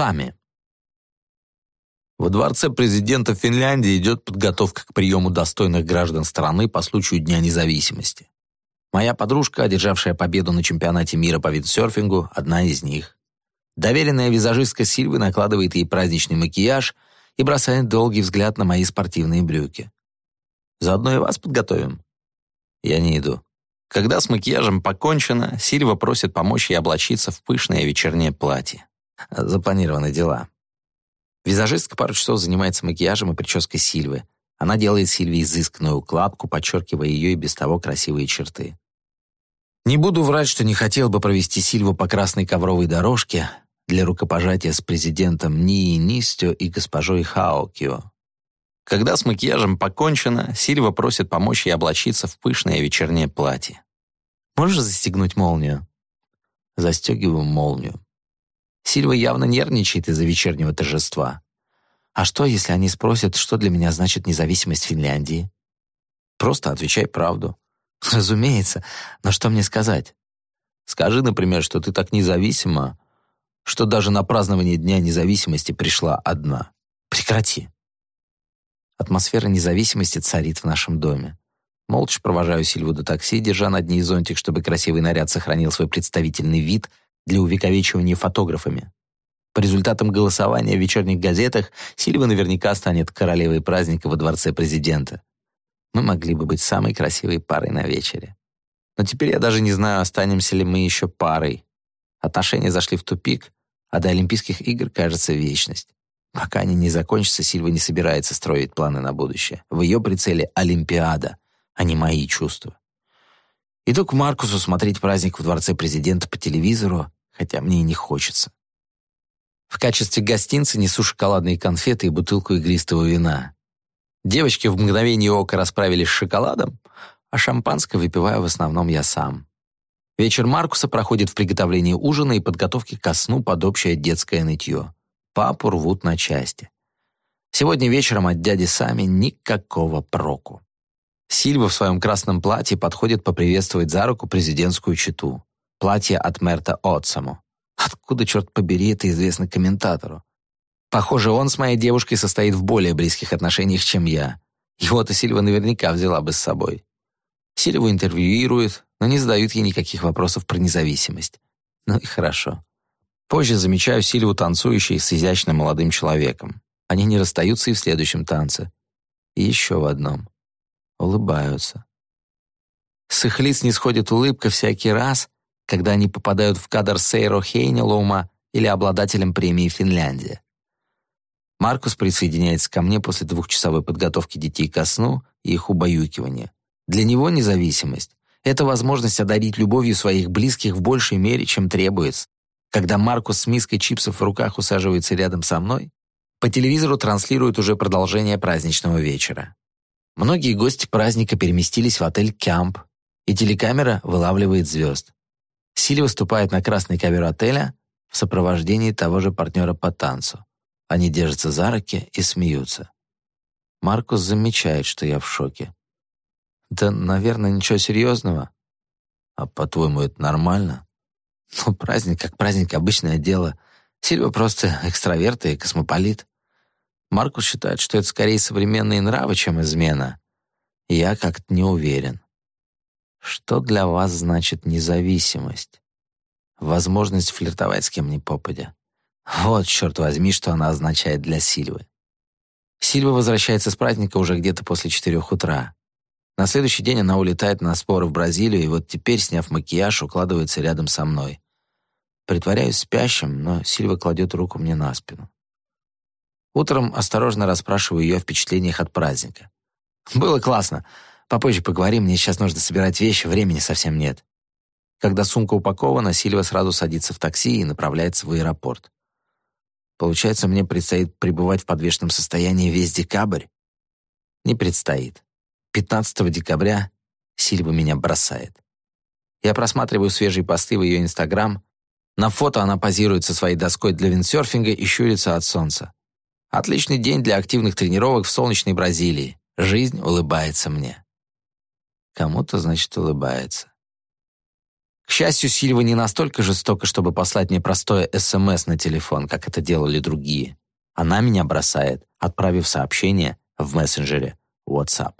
сами. Во дворце президента Финляндии идет подготовка к приему достойных граждан страны по случаю Дня независимости. Моя подружка, одержавшая победу на чемпионате мира по виндсерфингу, одна из них. Доверенная визажистка Сильвы накладывает ей праздничный макияж и бросает долгий взгляд на мои спортивные брюки. Заодно и вас подготовим. Я не иду. Когда с макияжем покончено, Сильва просит помочь ей облачиться в пышное вечернее платье. Запланированы дела. Визажистка пару часов занимается макияжем и прической Сильвы. Она делает Сильве изысканную укладку, подчеркивая ее и без того красивые черты. Не буду врать, что не хотел бы провести Сильву по красной ковровой дорожке для рукопожатия с президентом Нии Нистё и госпожой Хаокио. Когда с макияжем покончено, Сильва просит помочь ей облачиться в пышное вечернее платье. «Можешь застегнуть молнию?» Застегиваю молнию. Сильва явно нервничает из-за вечернего торжества. А что, если они спросят, что для меня значит независимость Финляндии? Просто отвечай правду. Разумеется, но что мне сказать? Скажи, например, что ты так независима, что даже на празднование Дня независимости пришла одна. Прекрати. Атмосфера независимости царит в нашем доме. Молча провожаю Сильву до такси, держа над ней зонтик, чтобы красивый наряд сохранил свой представительный вид, для увековечивания фотографами. По результатам голосования в вечерних газетах Сильва наверняка станет королевой праздника во дворце президента. Мы могли бы быть самой красивой парой на вечере. Но теперь я даже не знаю, останемся ли мы еще парой. Отношения зашли в тупик, а до Олимпийских игр, кажется, вечность. Пока они не закончатся, Сильва не собирается строить планы на будущее. В ее прицеле Олимпиада, а не мои чувства. Иду к Маркусу смотреть праздник в дворце президента по телевизору, хотя мне и не хочется. В качестве гостинца несу шоколадные конфеты и бутылку игристого вина. Девочки в мгновение ока расправились с шоколадом, а шампанское выпиваю в основном я сам. Вечер Маркуса проходит в приготовлении ужина и подготовке ко сну под общее детское нытье. Папу рвут на части. Сегодня вечером от дяди Сами никакого проку. Сильва в своем красном платье подходит поприветствовать за руку президентскую читу. Платье от Мерта Отсаму. Откуда, черт побери, это известно комментатору? Похоже, он с моей девушкой состоит в более близких отношениях, чем я. Его-то Сильва наверняка взяла бы с собой. Сильву интервьюируют, но не задают ей никаких вопросов про независимость. Ну и хорошо. Позже замечаю Сильву танцующей с изящным молодым человеком. Они не расстаются и в следующем танце. И еще в одном улыбаются. С их лиц не сходит улыбка всякий раз, когда они попадают в кадр Сейро Хейнелоума или обладателем премии Финляндия. Маркус присоединяется ко мне после двухчасовой подготовки детей ко сну и их убаюкивания. Для него независимость — это возможность одарить любовью своих близких в большей мере, чем требуется. Когда Маркус с миской чипсов в руках усаживается рядом со мной, по телевизору транслируют уже продолжение праздничного вечера. Многие гости праздника переместились в отель «Кямп», и телекамера вылавливает звезд. Сили выступает на красный ковер отеля в сопровождении того же партнера по танцу. Они держатся за руки и смеются. Маркус замечает, что я в шоке. «Да, наверное, ничего серьезного. А по-твоему, это нормально?» «Ну, праздник как праздник, обычное дело. Сильва просто экстраверт и космополит. Маркус считает, что это скорее современные нравы, чем измена. Я как-то не уверен. Что для вас значит независимость? Возможность флиртовать с кем ни попадя. Вот, черт возьми, что она означает для Сильвы. Сильва возвращается с праздника уже где-то после четырех утра. На следующий день она улетает на споры в Бразилию, и вот теперь, сняв макияж, укладывается рядом со мной. Притворяюсь спящим, но Сильва кладет руку мне на спину. Утром осторожно расспрашиваю ее о впечатлениях от праздника. «Было классно. Попозже поговорим, мне сейчас нужно собирать вещи, времени совсем нет». Когда сумка упакована, Сильва сразу садится в такси и направляется в аэропорт. Получается, мне предстоит пребывать в подвешенном состоянии весь декабрь? Не предстоит. 15 декабря Сильва меня бросает. Я просматриваю свежие посты в ее Инстаграм. На фото она позирует со своей доской для виндсерфинга и щурится от солнца. Отличный день для активных тренировок в солнечной Бразилии. Жизнь улыбается мне. Кому-то, значит, улыбается. К счастью, Сильва не настолько жестока, чтобы послать мне простое СМС на телефон, как это делали другие. Она меня бросает, отправив сообщение в мессенджере WhatsApp.